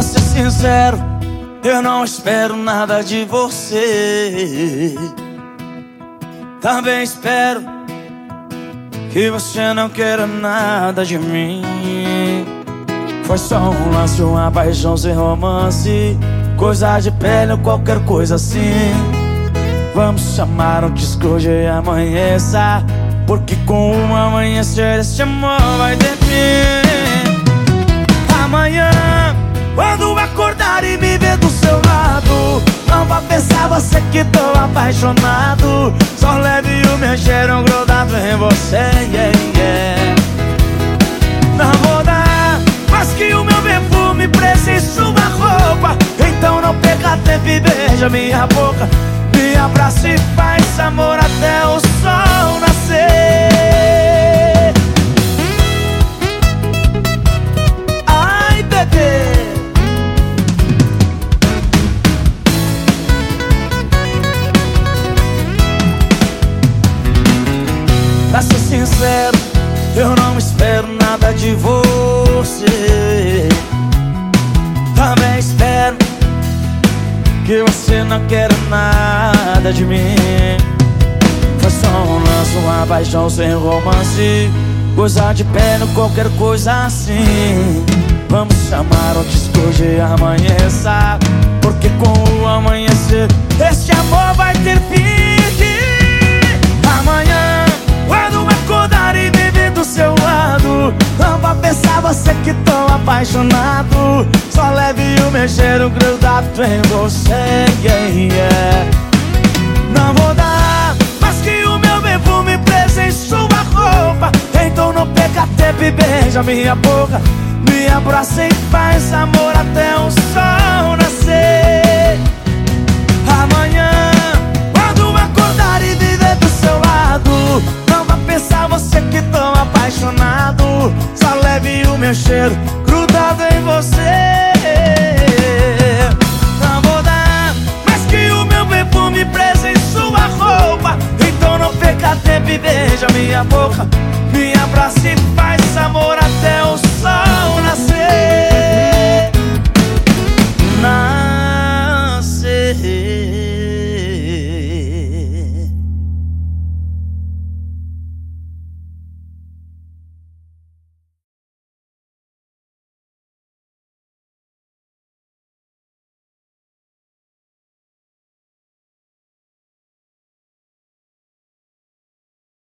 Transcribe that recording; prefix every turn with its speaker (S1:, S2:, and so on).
S1: sincero, eu não espero nada de você. Também espero que você não queira nada de mim. Foi só um lance, uma paixão sem romance. Coisa de pele ou qualquer coisa assim. Vamos chamar um disco de amanheça. Porque com o amanhecer esse amor vai ter fim. Que tô apaixonado. Só leve o meu cheiro grudado em você. Yeah, yeah. Não vou dar mais que o meu perfume em sua roupa. Então não perca tempo e beija minha boca. Me abraça e faz amor até o sol nascer sincero, eu não espero nada de você. Também espero que você não queira nada de mim. Foi só um lance, uma paixão sem romance. Coisa de pé qualquer coisa assim. Vamos chamar o disco de amanheça você que tô apaixonado Só leve o meu cheiro grudado em você yeah, yeah. Não vou dar mais que o meu perfume preso em sua roupa. Então não perca tempo e beija minha boca. Me abraça e faz amor até o sol nascer grudado em você. Não vou dar mais que o meu perfume preso em sua roupa. Então não perca tempo e beija minha boca Me abraça e